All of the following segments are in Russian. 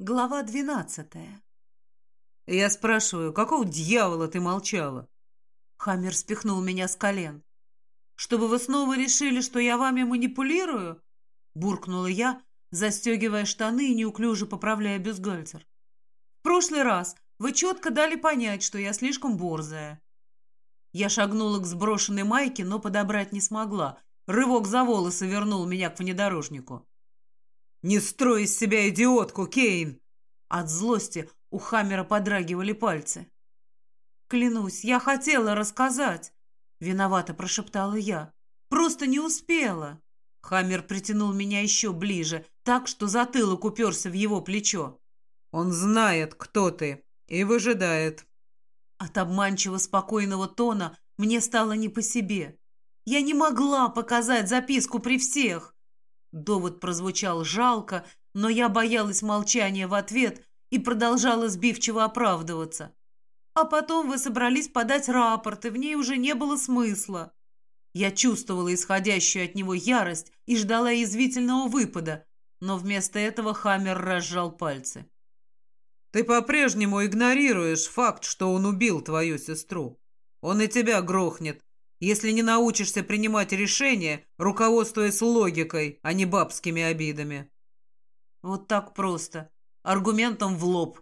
Глава двенадцатая. Я спрашиваю, какого дьявола ты молчала? Хаммер спихнул меня с колен. Чтобы вы снова решили, что я вами манипулирую? Буркнула я, застегивая штаны и неуклюже поправляя бюстгальтер. В прошлый раз вы четко дали понять, что я слишком борзая. Я шагнула к сброшенной майке, но подобрать не смогла. Рывок за волосы вернул меня к внедорожнику. «Не строй из себя идиотку, Кейн!» От злости у Хаммера подрагивали пальцы. «Клянусь, я хотела рассказать!» Виновато прошептала я. «Просто не успела!» Хаммер притянул меня еще ближе, так что затылок уперся в его плечо. «Он знает, кто ты, и выжидает». От обманчиво спокойного тона мне стало не по себе. Я не могла показать записку при всех. Довод прозвучал жалко, но я боялась молчания в ответ и продолжала сбивчиво оправдываться. А потом вы собрались подать рапорт, и в ней уже не было смысла. Я чувствовала исходящую от него ярость и ждала язвительного выпада, но вместо этого Хаммер разжал пальцы. «Ты по-прежнему игнорируешь факт, что он убил твою сестру. Он и тебя грохнет, если не научишься принимать решения, руководствуясь логикой, а не бабскими обидами. Вот так просто. Аргументом в лоб.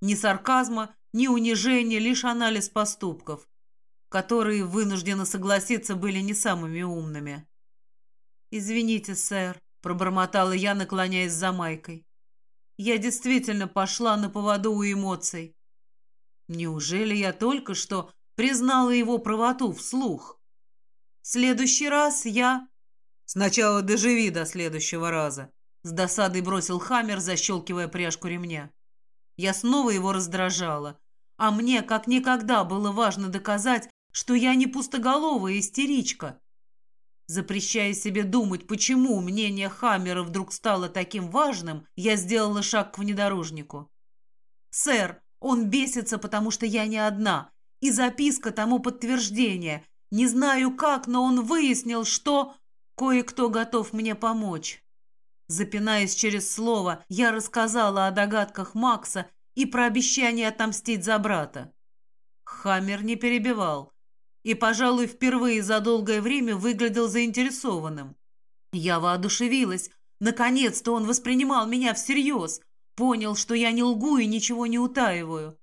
Ни сарказма, ни унижения, лишь анализ поступков, которые, вынуждены согласиться, были не самыми умными. «Извините, сэр», — пробормотала я, наклоняясь за майкой. «Я действительно пошла на поводу у эмоций. Неужели я только что признала его правоту вслух?» Следующий раз я...» «Сначала доживи до следующего раза», — с досадой бросил Хаммер, защелкивая пряжку ремня. Я снова его раздражала. А мне как никогда было важно доказать, что я не пустоголовая истеричка. Запрещая себе думать, почему мнение Хаммера вдруг стало таким важным, я сделала шаг к внедорожнику. «Сэр, он бесится, потому что я не одна, и записка тому подтверждение. Не знаю как, но он выяснил, что кое-кто готов мне помочь. Запинаясь через слово, я рассказала о догадках Макса и про обещание отомстить за брата. Хаммер не перебивал и, пожалуй, впервые за долгое время выглядел заинтересованным. Я воодушевилась. Наконец-то он воспринимал меня всерьез, понял, что я не лгу и ничего не утаиваю.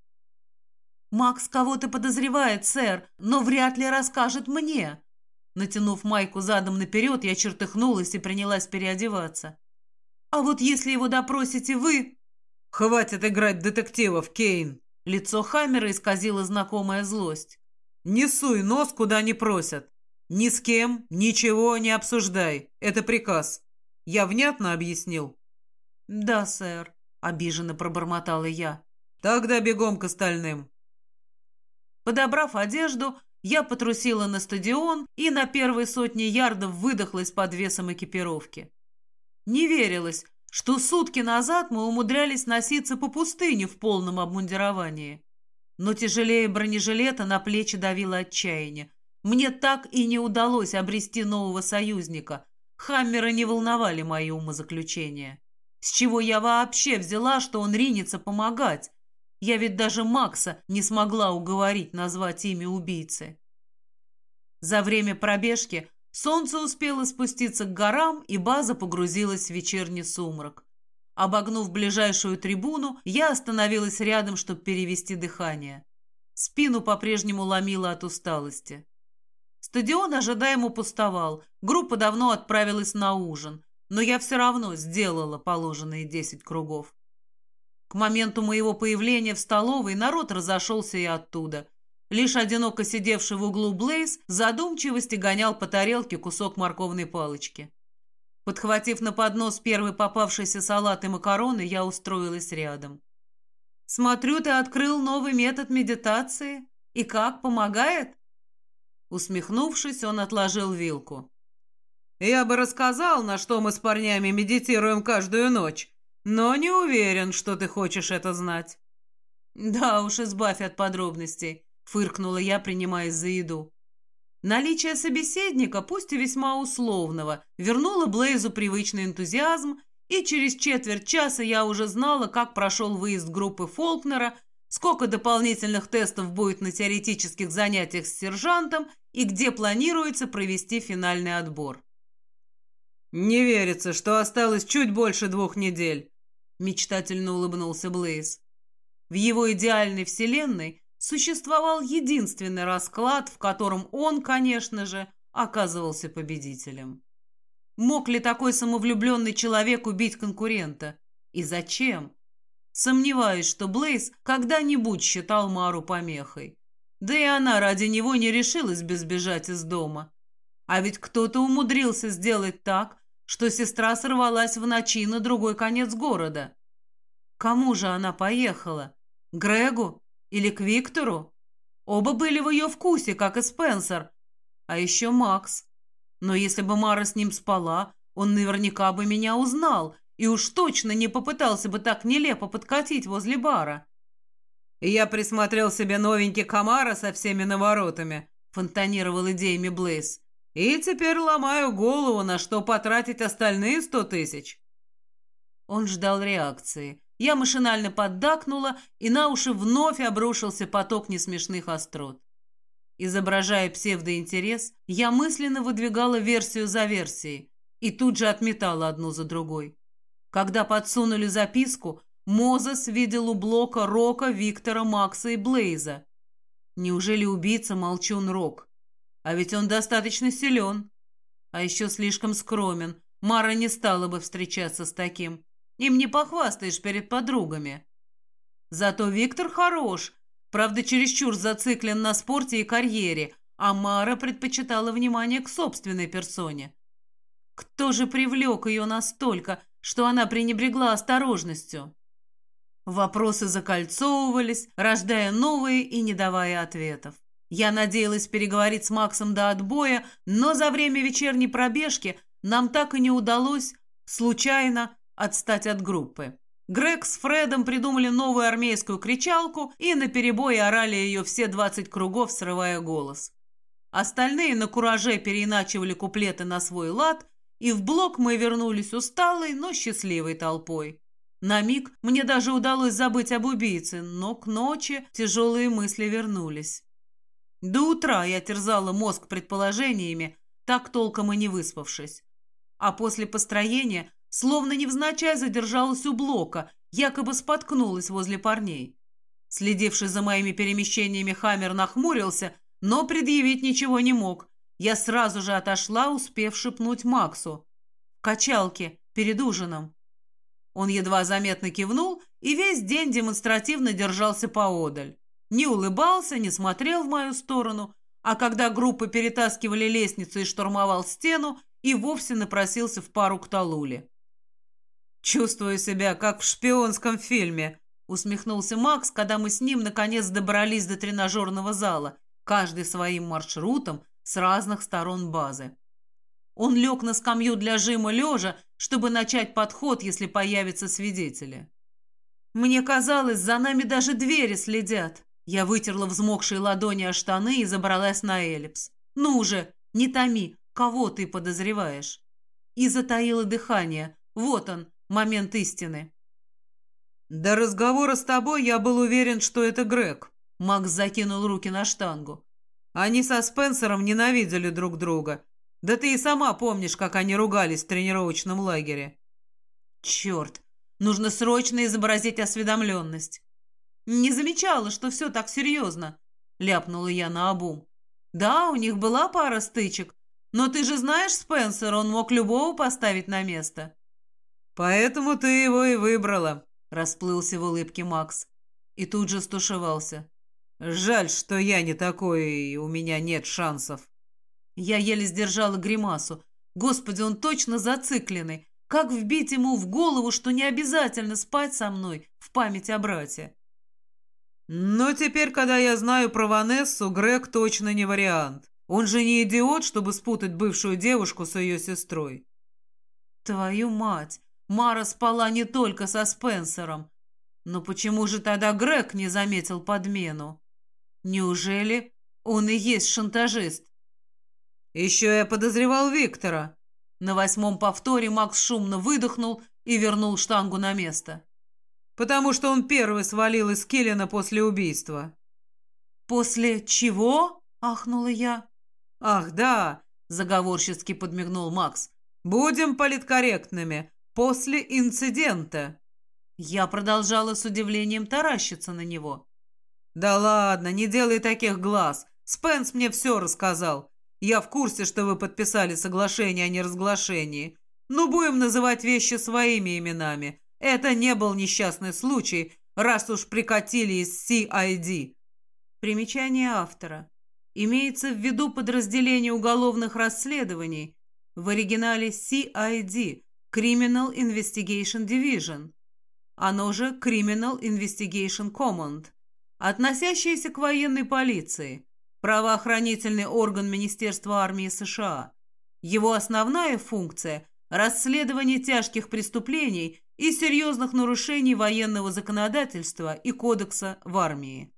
«Макс кого-то подозревает, сэр, но вряд ли расскажет мне». Натянув майку задом наперед, я чертыхнулась и принялась переодеваться. «А вот если его допросите вы...» «Хватит играть детективов, Кейн!» Лицо Хаммера исказило знакомая злость. «Не суй нос, куда не просят. Ни с кем ничего не обсуждай. Это приказ. Я внятно объяснил?» «Да, сэр», — обиженно пробормотала я. «Тогда бегом к остальным. Подобрав одежду, я потрусила на стадион и на первой сотне ярдов выдохлась под весом экипировки. Не верилось, что сутки назад мы умудрялись носиться по пустыне в полном обмундировании. Но тяжелее бронежилета на плечи давило отчаяние. Мне так и не удалось обрести нового союзника. Хаммера не волновали мои умозаключения. С чего я вообще взяла, что он ринется помогать? Я ведь даже Макса не смогла уговорить назвать имя убийцы. За время пробежки солнце успело спуститься к горам, и база погрузилась в вечерний сумрак. Обогнув ближайшую трибуну, я остановилась рядом, чтобы перевести дыхание. Спину по-прежнему ломило от усталости. Стадион ожидаемо пустовал, группа давно отправилась на ужин, но я все равно сделала положенные десять кругов. К моменту моего появления в столовой народ разошелся и оттуда. Лишь одиноко сидевший в углу Блейз задумчивости гонял по тарелке кусок морковной палочки. Подхватив на поднос первый попавшийся салат и макароны, я устроилась рядом. «Смотрю, ты открыл новый метод медитации. И как, помогает?» Усмехнувшись, он отложил вилку. «Я бы рассказал, на что мы с парнями медитируем каждую ночь, но не уверен, что ты хочешь это знать». «Да уж, избавь от подробностей», — фыркнула я, принимаясь за еду. Наличие собеседника, пусть и весьма условного, вернуло Блейзу привычный энтузиазм, и через четверть часа я уже знала, как прошел выезд группы Фолкнера, сколько дополнительных тестов будет на теоретических занятиях с сержантом и где планируется провести финальный отбор. «Не верится, что осталось чуть больше двух недель», — мечтательно улыбнулся Блейз. В его идеальной вселенной существовал единственный расклад, в котором он, конечно же, оказывался победителем. Мог ли такой самовлюбленный человек убить конкурента? И зачем? Сомневаюсь, что Блейз когда-нибудь считал Мару помехой. Да и она ради него не решилась бы сбежать из дома. А ведь кто-то умудрился сделать так, что сестра сорвалась в ночи на другой конец города. Кому же она поехала? Грегу или к Виктору? Оба были в ее вкусе, как и Спенсер. А еще Макс. Но если бы Мара с ним спала, он наверняка бы меня узнал и уж точно не попытался бы так нелепо подкатить возле бара. «Я присмотрел себе новенький Камара со всеми наворотами», — фонтанировал идеями Блейз. «И теперь ломаю голову, на что потратить остальные сто тысяч». Он ждал реакции. Я машинально поддакнула, и на уши вновь обрушился поток несмешных острот. Изображая псевдоинтерес, я мысленно выдвигала версию за версией и тут же отметала одну за другой. Когда подсунули записку, Мозес видел у блока Рока, Виктора, Макса и Блейза. Неужели убийца Молчун Рок? А ведь он достаточно силен. А еще слишком скромен. Мара не стала бы встречаться с таким. Им не похвастаешь перед подругами. Зато Виктор хорош, правда, чересчур зациклен на спорте и карьере, а Мара предпочитала внимание к собственной персоне. Кто же привлек ее настолько, что она пренебрегла осторожностью? Вопросы закольцовывались, рождая новые и не давая ответов. Я надеялась переговорить с Максом до отбоя, но за время вечерней пробежки нам так и не удалось случайно отстать от группы. Грег с Фредом придумали новую армейскую кричалку и наперебой орали ее все двадцать кругов, срывая голос. Остальные на кураже переиначивали куплеты на свой лад, и в блок мы вернулись усталой, но счастливой толпой. На миг мне даже удалось забыть об убийце, но к ночи тяжелые мысли вернулись. До утра я терзала мозг предположениями, так толком и не выспавшись. А после построения словно невзначай задержалась у блока, якобы споткнулась возле парней. Следивший за моими перемещениями Хаммер нахмурился, но предъявить ничего не мог. Я сразу же отошла, успев шепнуть Максу. В качалке, перед ужином. Он едва заметно кивнул и весь день демонстративно держался поодаль. Не улыбался, не смотрел в мою сторону, а когда группы перетаскивали лестницу и штурмовал стену, и вовсе напросился в пару к Талуле. «Чувствую себя, как в шпионском фильме», — усмехнулся Макс, когда мы с ним наконец добрались до тренажерного зала, каждый своим маршрутом с разных сторон базы. Он лег на скамью для жима лежа, чтобы начать подход, если появятся свидетели. «Мне казалось, за нами даже двери следят». Я вытерла взмокшие ладони о штаны и забралась на эллипс. «Ну уже, не томи, кого ты подозреваешь?» И затаила дыхание. Вот он, момент истины. «До разговора с тобой я был уверен, что это Грег», — Макс закинул руки на штангу. «Они со Спенсером ненавидели друг друга. Да ты и сама помнишь, как они ругались в тренировочном лагере». «Черт, нужно срочно изобразить осведомленность». «Не замечала, что все так серьезно», — ляпнула я на обум. «Да, у них была пара стычек, но ты же знаешь Спенсера, он мог любого поставить на место». «Поэтому ты его и выбрала», — расплылся в улыбке Макс. И тут же стушевался. «Жаль, что я не такой, и у меня нет шансов». Я еле сдержала гримасу. Господи, он точно зацикленный. Как вбить ему в голову, что не обязательно спать со мной в память о брате? Но теперь, когда я знаю про Ванессу, Грег точно не вариант. Он же не идиот, чтобы спутать бывшую девушку с ее сестрой. Твою мать! Мара спала не только со Спенсером. Но почему же тогда Грег не заметил подмену? Неужели он и есть шантажист? Еще я подозревал Виктора. На восьмом повторе Макс шумно выдохнул и вернул штангу на место. «Потому что он первый свалил из Келлина после убийства». «После чего?» — ахнула я. «Ах, да!» — заговорщицки подмигнул Макс. «Будем политкорректными. После инцидента». Я продолжала с удивлением таращиться на него. «Да ладно, не делай таких глаз. Спенс мне все рассказал. Я в курсе, что вы подписали соглашение о неразглашении. Но будем называть вещи своими именами. Это не был несчастный случай, раз уж прикатили из CID. Примечание автора. Имеется в виду подразделение уголовных расследований, в оригинале CID – Criminal Investigation Division, оно же Criminal Investigation Command, относящееся к военной полиции, правоохранительный орган Министерства армии США. Его основная функция – расследование тяжких преступлений и серьезных нарушений военного законодательства и кодекса в армии.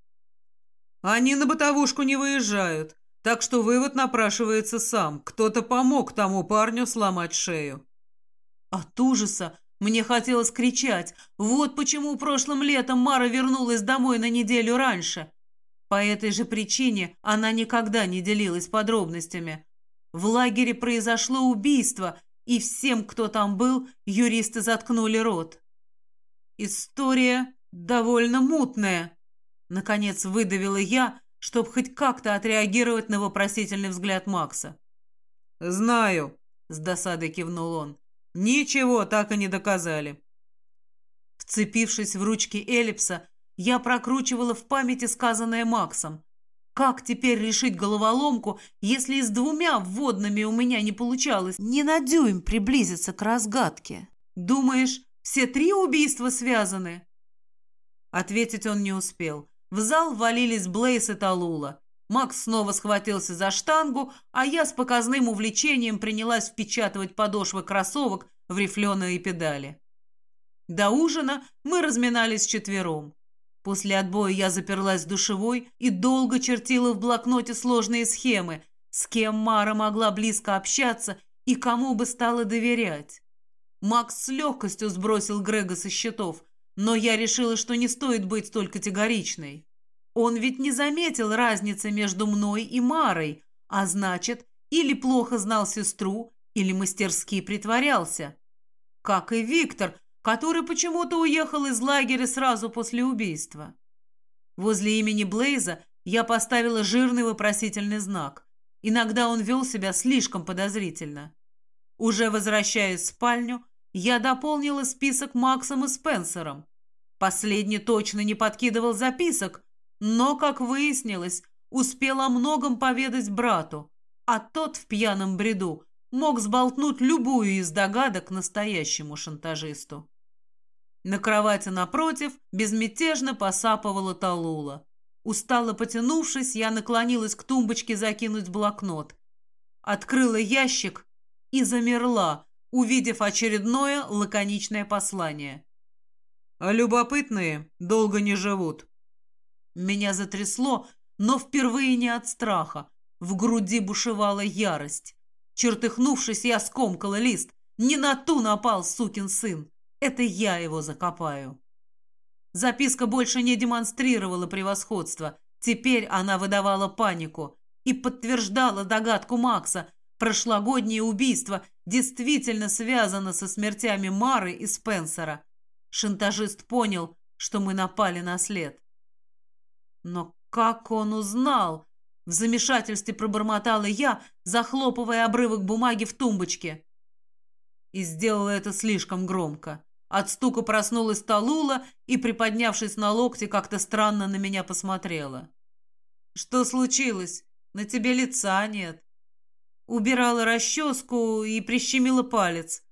Они на бытовушку не выезжают, так что вывод напрашивается сам. Кто-то помог тому парню сломать шею. От ужаса мне хотелось кричать. Вот почему прошлым летом Мара вернулась домой на неделю раньше. По этой же причине она никогда не делилась подробностями. В лагере произошло убийство, и всем, кто там был, юристы заткнули рот. История довольно мутная. Наконец выдавила я, чтобы хоть как-то отреагировать на вопросительный взгляд Макса. «Знаю», — с досадой кивнул он. «Ничего так и не доказали». Вцепившись в ручки эллипса, я прокручивала в памяти сказанное Максом. Как теперь решить головоломку, если и с двумя вводными у меня не получалось ни на дюйм приблизиться к разгадке? Думаешь, все три убийства связаны?» Ответить он не успел. В зал валились Блейс и Талула. Макс снова схватился за штангу, а я с показным увлечением принялась впечатывать подошвы кроссовок в рифленые педали. До ужина мы разминались четвером. После отбоя я заперлась в душевой и долго чертила в блокноте сложные схемы, с кем Мара могла близко общаться и кому бы стала доверять. Макс с легкостью сбросил Грега со счетов, но я решила, что не стоит быть столь категоричной. Он ведь не заметил разницы между мной и Марой, а значит, или плохо знал сестру, или мастерски притворялся. Как и Виктор, который почему-то уехал из лагеря сразу после убийства. Возле имени Блейза я поставила жирный вопросительный знак. Иногда он вел себя слишком подозрительно. Уже возвращаясь в спальню, я дополнила список Максом и Спенсером. Последний точно не подкидывал записок, но, как выяснилось, успел о многом поведать брату, а тот в пьяном бреду мог сболтнуть любую из догадок настоящему шантажисту. На кровати напротив безмятежно посапывала Талула. Устало потянувшись, я наклонилась к тумбочке закинуть блокнот. Открыла ящик и замерла, увидев очередное лаконичное послание. «А любопытные долго не живут». Меня затрясло, но впервые не от страха. В груди бушевала ярость. Чертыхнувшись, я скомкала лист. Не на ту напал сукин сын. Это я его закопаю. Записка больше не демонстрировала превосходство. Теперь она выдавала панику и подтверждала догадку Макса. Прошлогоднее убийство действительно связано со смертями Мары и Спенсера. Шантажист понял, что мы напали на след. Но как он узнал? В замешательстве пробормотала я, захлопывая обрывок бумаги в тумбочке. И сделала это слишком громко. От стука проснулась Талула и, приподнявшись на локте, как-то странно на меня посмотрела. «Что случилось? На тебе лица нет». Убирала расческу и прищемила палец.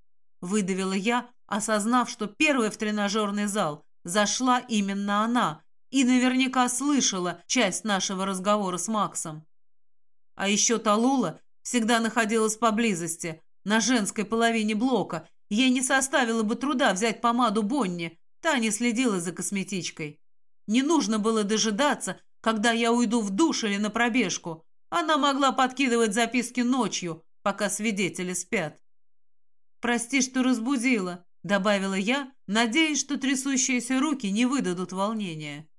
Выдавила я, осознав, что первая в тренажерный зал зашла именно она и наверняка слышала часть нашего разговора с Максом. А еще Талула всегда находилась поблизости, на женской половине блока. Ей не составило бы труда взять помаду Бонни, та не следила за косметичкой. Не нужно было дожидаться, когда я уйду в душ или на пробежку. Она могла подкидывать записки ночью, пока свидетели спят. «Прости, что разбудила», добавила я, надеясь, что трясущиеся руки не выдадут волнения.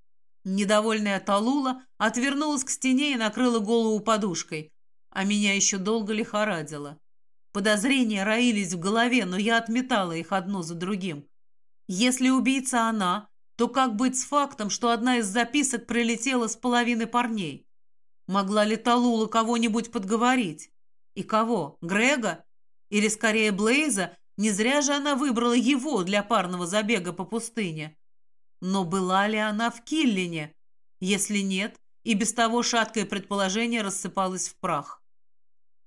Недовольная Талула отвернулась к стене и накрыла голову подушкой, а меня еще долго лихорадило. Подозрения роились в голове, но я отметала их одно за другим. Если убийца она, то как быть с фактом, что одна из записок прилетела с половины парней? Могла ли Талула кого-нибудь подговорить? И кого? Грега? Или скорее Блейза? Не зря же она выбрала его для парного забега по пустыне. Но была ли она в Киллине? Если нет, и без того шаткое предположение рассыпалось в прах.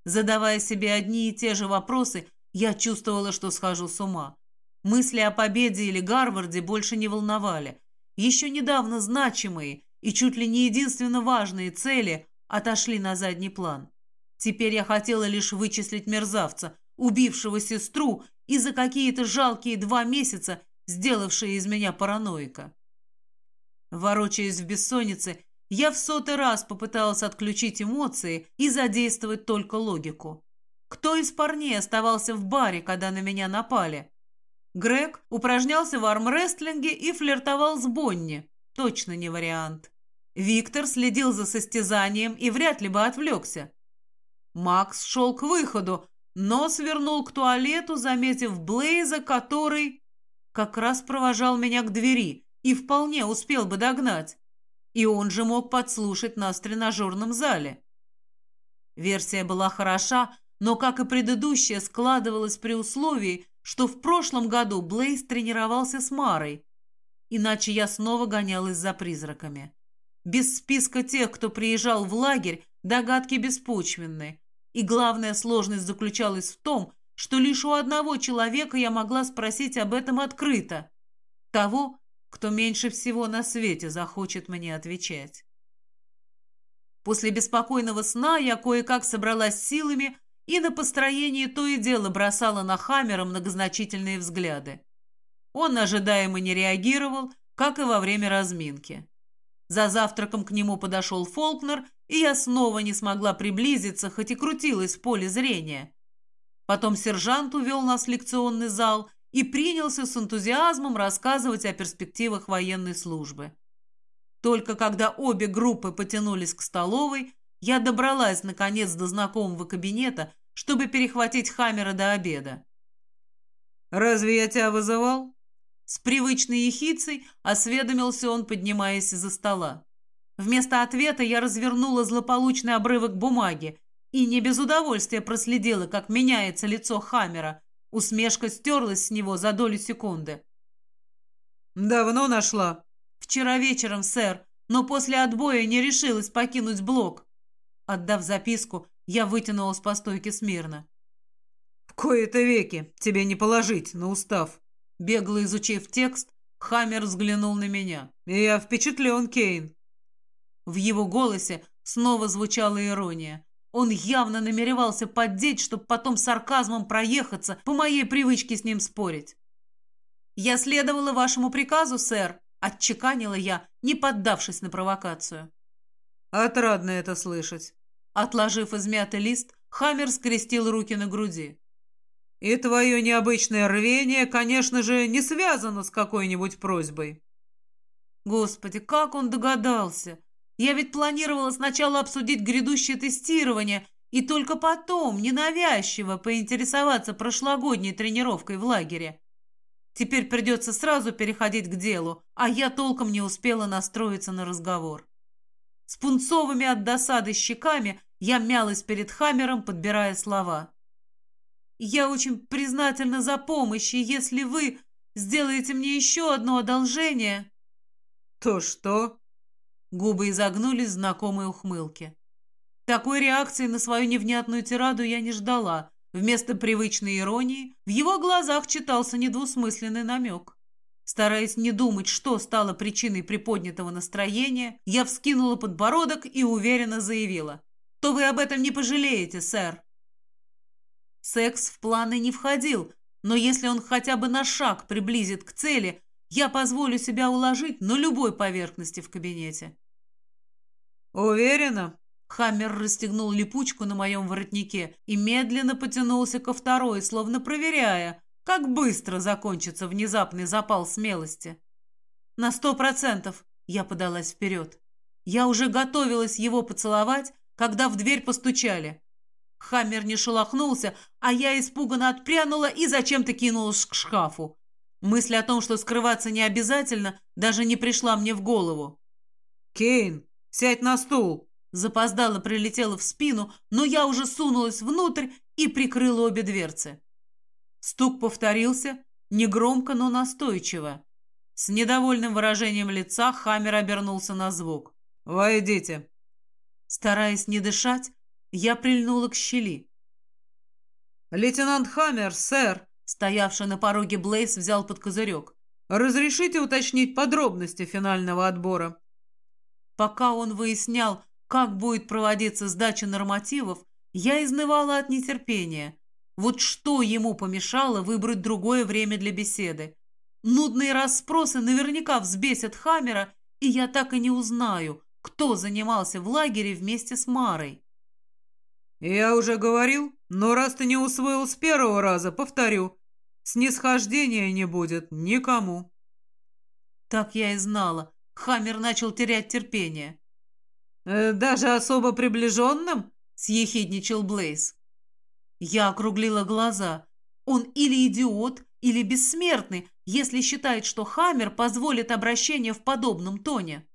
Задавая себе одни и те же вопросы, я чувствовала, что схожу с ума. Мысли о победе или Гарварде больше не волновали. Еще недавно значимые и чуть ли не единственно важные цели отошли на задний план. Теперь я хотела лишь вычислить мерзавца, убившего сестру и за какие-то жалкие два месяца сделавшие из меня параноика. Ворочаясь в бессоннице, я в сотый раз попыталась отключить эмоции и задействовать только логику. Кто из парней оставался в баре, когда на меня напали? Грег упражнялся в армрестлинге и флиртовал с Бонни. Точно не вариант. Виктор следил за состязанием и вряд ли бы отвлекся. Макс шел к выходу, но свернул к туалету, заметив Блейза, который как раз провожал меня к двери и вполне успел бы догнать. И он же мог подслушать нас в тренажерном зале. Версия была хороша, но, как и предыдущая, складывалась при условии, что в прошлом году Блейз тренировался с Марой. Иначе я снова гонялась за призраками. Без списка тех, кто приезжал в лагерь, догадки беспочвенны. И главная сложность заключалась в том, что лишь у одного человека я могла спросить об этом открыто. Того, кто меньше всего на свете захочет мне отвечать. После беспокойного сна я кое-как собралась силами и на построении то и дело бросала на Хаммера многозначительные взгляды. Он ожидаемо не реагировал, как и во время разминки. За завтраком к нему подошел Фолкнер, и я снова не смогла приблизиться, хоть и крутилась в поле зрения. Потом сержант увел нас в лекционный зал и принялся с энтузиазмом рассказывать о перспективах военной службы. Только когда обе группы потянулись к столовой, я добралась, наконец, до знакомого кабинета, чтобы перехватить Хаммера до обеда. «Разве я тебя вызывал?» С привычной ехицей осведомился он, поднимаясь из-за стола. Вместо ответа я развернула злополучный обрывок бумаги и не без удовольствия проследила, как меняется лицо Хаммера. Усмешка стерлась с него за долю секунды. «Давно нашла?» «Вчера вечером, сэр, но после отбоя не решилась покинуть блок». Отдав записку, я вытянулась по стойке смирно. «В кои-то веки тебе не положить на устав». Бегло изучив текст, Хаммер взглянул на меня. «Я впечатлен, Кейн». В его голосе снова звучала ирония. Он явно намеревался поддеть, чтобы потом сарказмом проехаться, по моей привычке с ним спорить. «Я следовала вашему приказу, сэр», — отчеканила я, не поддавшись на провокацию. «Отрадно это слышать». Отложив измятый лист, Хаммер скрестил руки на груди. «И твое необычное рвение, конечно же, не связано с какой-нибудь просьбой». Господи, как он догадался! Я ведь планировала сначала обсудить грядущее тестирование и только потом, ненавязчиво, поинтересоваться прошлогодней тренировкой в лагере. Теперь придется сразу переходить к делу, а я толком не успела настроиться на разговор. С пунцовыми от досады щеками я мялась перед Хаммером, подбирая слова. «Я очень признательна за помощь, и если вы сделаете мне еще одно одолжение...» «То что?» Губы изогнулись в знакомой ухмылке. Такой реакции на свою невнятную тираду я не ждала. Вместо привычной иронии в его глазах читался недвусмысленный намек. Стараясь не думать, что стало причиной приподнятого настроения, я вскинула подбородок и уверенно заявила. «То вы об этом не пожалеете, сэр!» Секс в планы не входил, но если он хотя бы на шаг приблизит к цели, я позволю себя уложить на любой поверхности в кабинете. «Уверена?» Хаммер расстегнул липучку на моем воротнике и медленно потянулся ко второй, словно проверяя, как быстро закончится внезапный запал смелости. На сто процентов я подалась вперед. Я уже готовилась его поцеловать, когда в дверь постучали. Хаммер не шелохнулся, а я испуганно отпрянула и зачем-то кинулась к шкафу. Мысль о том, что скрываться не обязательно, даже не пришла мне в голову. «Кейн, сядь на стул!» Запоздало прилетела в спину, но я уже сунулась внутрь и прикрыла обе дверцы. Стук повторился, негромко, но настойчиво. С недовольным выражением лица Хаммер обернулся на звук. «Войдите!» Стараясь не дышать, я прильнула к щели. «Лейтенант Хаммер, сэр!» Стоявший на пороге Блейз взял под козырек. «Разрешите уточнить подробности финального отбора?» Пока он выяснял, как будет проводиться сдача нормативов, я изнывала от нетерпения. Вот что ему помешало выбрать другое время для беседы? Нудные расспросы наверняка взбесят Хаммера, и я так и не узнаю, кто занимался в лагере вместе с Марой. «Я уже говорил, но раз ты не усвоил с первого раза, повторю. Снисхождения не будет никому». Так я и знала. Хаммер начал терять терпение. «Э, «Даже особо приближенным?» — съехидничал Блейз. Я округлила глаза. Он или идиот, или бессмертный, если считает, что Хаммер позволит обращение в подобном тоне.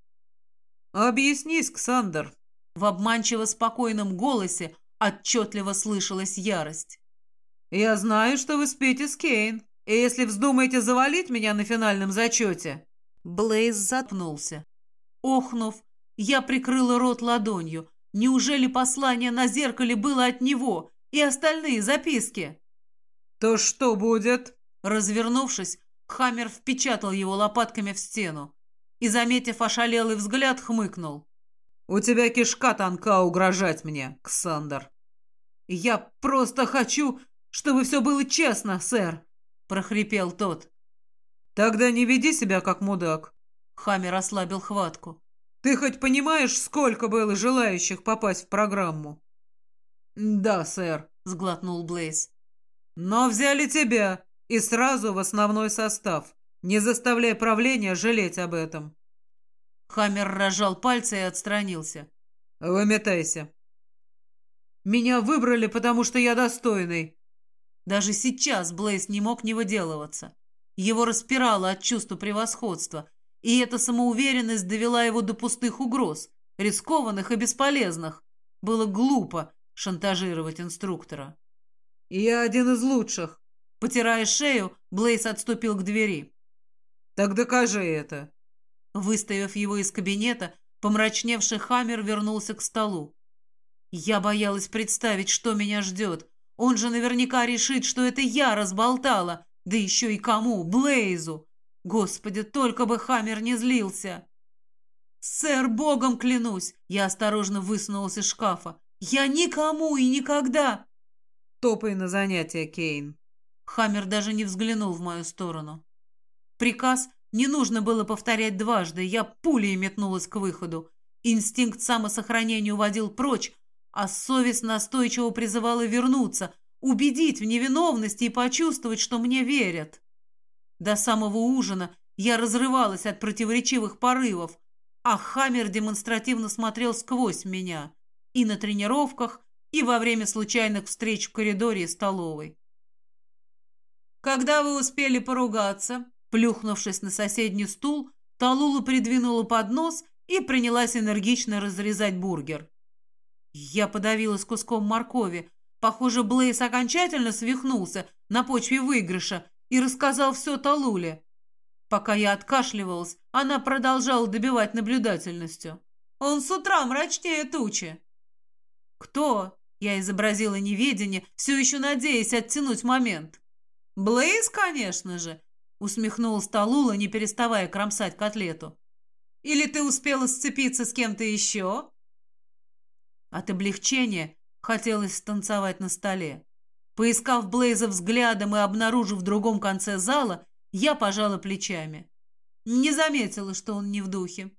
«Объяснись, Ксандер». В обманчиво спокойном голосе отчетливо слышалась ярость. «Я знаю, что вы спите с Кейн, и если вздумаете завалить меня на финальном зачете...» Блейз заткнулся. Охнув, я прикрыла рот ладонью. Неужели послание на зеркале было от него и остальные записки? «То что будет?» Развернувшись, Хаммер впечатал его лопатками в стену и, заметив ошалелый взгляд, хмыкнул. «У тебя кишка тонка угрожать мне, Ксандр». «Я просто хочу, чтобы все было честно, сэр», — прохрипел тот. «Тогда не веди себя как мудак». Хаммер ослабил хватку. «Ты хоть понимаешь, сколько было желающих попасть в программу?» «Да, сэр», — сглотнул Блейз. «Но взяли тебя, и сразу в основной состав. Не заставляй правления жалеть об этом». Хаммер разжал пальцы и отстранился. «Выметайся». «Меня выбрали, потому что я достойный». Даже сейчас Блейз не мог не выделываться. Его распирало от чувства превосходства, и эта самоуверенность довела его до пустых угроз, рискованных и бесполезных. Было глупо шантажировать инструктора. «Я один из лучших», Потирая шею, Блейс отступил к двери. «Так докажи это!» Выставив его из кабинета, помрачневший Хаммер вернулся к столу. Я боялась представить, что меня ждет. Он же наверняка решит, что это я разболтала. Да еще и кому? Блейзу! Господи, только бы Хаммер не злился! «Сэр, богом клянусь!» Я осторожно высунулась из шкафа. «Я никому и никогда!» «Топай на занятия, Кейн!» Хаммер даже не взглянул в мою сторону. Приказ не нужно было повторять дважды, я пулей метнулась к выходу. Инстинкт самосохранения уводил прочь, а совесть настойчиво призывала вернуться, убедить в невиновности и почувствовать, что мне верят. До самого ужина я разрывалась от противоречивых порывов, а Хаммер демонстративно смотрел сквозь меня и на тренировках, и во время случайных встреч в коридоре и столовой. «Когда вы успели поругаться?» Плюхнувшись на соседний стул, Талула придвинула поднос и принялась энергично разрезать бургер. Я подавилась куском моркови. Похоже, Блейс окончательно свихнулся на почве выигрыша и рассказал все Талуле. Пока я откашливалась, она продолжала добивать наблюдательностью. «Он с утра мрачнее тучи». «Кто?» Я изобразила неведение, все еще надеясь оттянуть момент. «Блейз, конечно же!» — усмехнулась Талула, не переставая кромсать котлету. «Или ты успела сцепиться с кем-то еще?» От облегчения хотелось станцевать на столе. Поискав Блейза взглядом и обнаружив в другом конце зала, я пожала плечами. Не заметила, что он не в духе.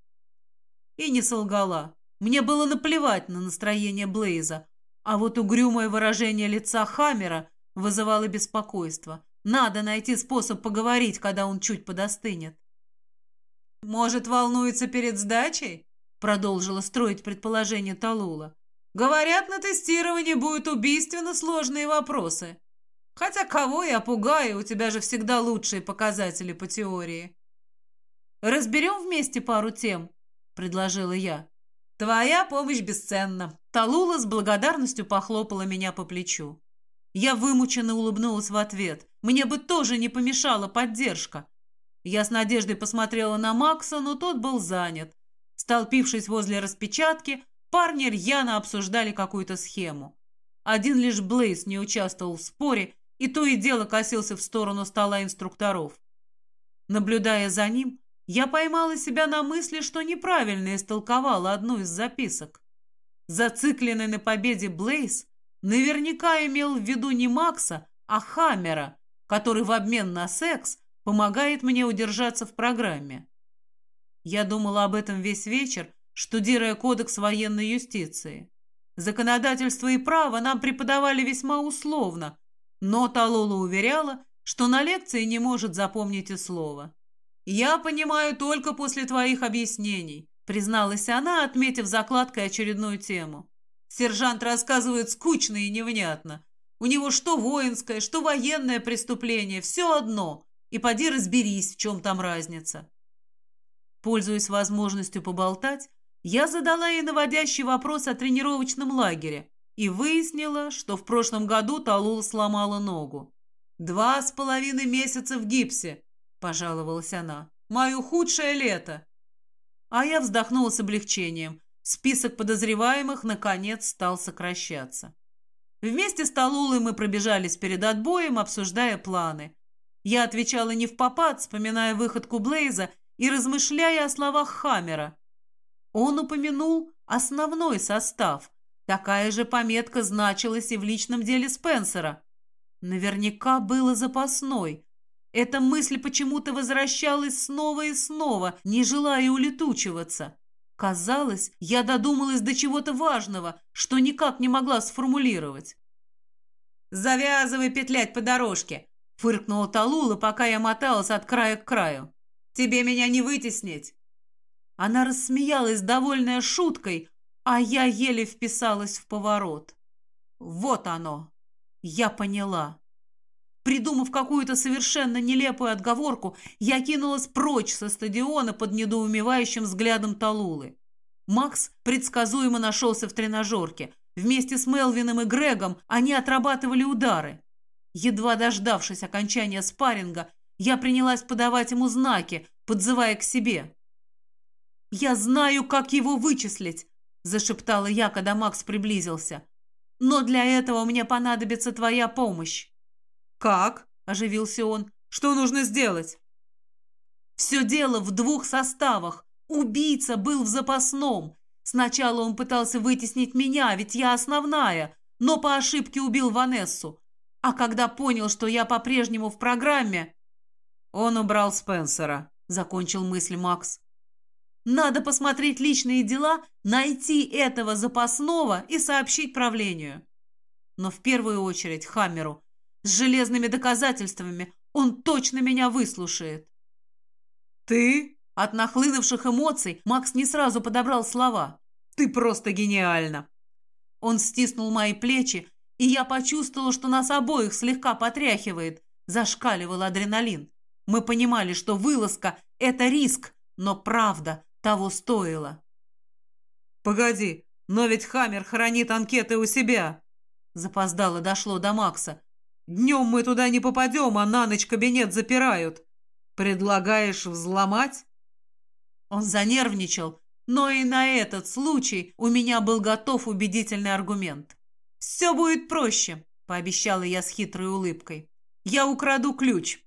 И не солгала. Мне было наплевать на настроение Блейза, а вот угрюмое выражение лица Хаммера вызывало беспокойство. Надо найти способ поговорить, когда он чуть подостынет. «Может, волнуется перед сдачей?» Продолжила строить предположение Талула. «Говорят, на тестировании будут убийственно сложные вопросы. Хотя кого я пугаю, у тебя же всегда лучшие показатели по теории». «Разберем вместе пару тем», — предложила я. «Твоя помощь бесценна». Талула с благодарностью похлопала меня по плечу. Я вымученно улыбнулась в ответ. Мне бы тоже не помешала поддержка. Я с надеждой посмотрела на Макса, но тот был занят. Столпившись возле распечатки, парни рьяно обсуждали какую-то схему. Один лишь Блейз не участвовал в споре и то и дело косился в сторону стола инструкторов. Наблюдая за ним, я поймала себя на мысли, что неправильно истолковала одну из записок. Зацикленный на победе Блейз наверняка имел в виду не Макса, а Хаммера, который в обмен на секс помогает мне удержаться в программе. Я думала об этом весь вечер, штудируя Кодекс военной юстиции. Законодательство и право нам преподавали весьма условно, но Талола уверяла, что на лекции не может запомнить и слова. «Я понимаю только после твоих объяснений», призналась она, отметив закладкой очередную тему. Сержант рассказывает скучно и невнятно. У него что воинское, что военное преступление, все одно. И поди разберись, в чем там разница. Пользуясь возможностью поболтать, я задала ей наводящий вопрос о тренировочном лагере и выяснила, что в прошлом году Талула сломала ногу. «Два с половиной месяца в гипсе», – пожаловалась она. «Мое худшее лето». А я вздохнула с облегчением. Список подозреваемых, наконец, стал сокращаться. Вместе с Талулой мы пробежались перед отбоем, обсуждая планы. Я отвечала не в попад, вспоминая выходку Блейза и размышляя о словах Хаммера. Он упомянул основной состав. Такая же пометка значилась и в личном деле Спенсера. Наверняка было запасной. Эта мысль почему-то возвращалась снова и снова, не желая улетучиваться. Казалось, я додумалась до чего-то важного, что никак не могла сформулировать. «Завязывай петлять по дорожке!» — фыркнула Талула, пока я моталась от края к краю. Тебе меня не вытеснить!» Она рассмеялась, довольная шуткой, а я еле вписалась в поворот. Вот оно. Я поняла. Придумав какую-то совершенно нелепую отговорку, я кинулась прочь со стадиона под недоумевающим взглядом Талулы. Макс предсказуемо нашелся в тренажерке. Вместе с Мелвином и Грегом они отрабатывали удары. Едва дождавшись окончания спарринга, я принялась подавать ему знаки, подзывая к себе. «Я знаю, как его вычислить», – зашептала я, когда Макс приблизился. «Но для этого мне понадобится твоя помощь». «Как?» – оживился он. «Что нужно сделать?» «Все дело в двух составах. Убийца был в запасном. Сначала он пытался вытеснить меня, ведь я основная, но по ошибке убил Ванессу. А когда понял, что я по-прежнему в программе, «Он убрал Спенсера», — закончил мысль Макс. «Надо посмотреть личные дела, найти этого запасного и сообщить правлению. Но в первую очередь Хаммеру. С железными доказательствами он точно меня выслушает». «Ты?» От нахлынувших эмоций Макс не сразу подобрал слова. «Ты просто гениально!» Он стиснул мои плечи, и я почувствовала, что нас обоих слегка потряхивает. Зашкаливал адреналин. Мы понимали, что вылазка – это риск, но правда того стоила. «Погоди, но ведь Хаммер хранит анкеты у себя!» Запоздало дошло до Макса. «Днем мы туда не попадем, а на ночь кабинет запирают. Предлагаешь взломать?» Он занервничал, но и на этот случай у меня был готов убедительный аргумент. «Все будет проще», – пообещала я с хитрой улыбкой. «Я украду ключ,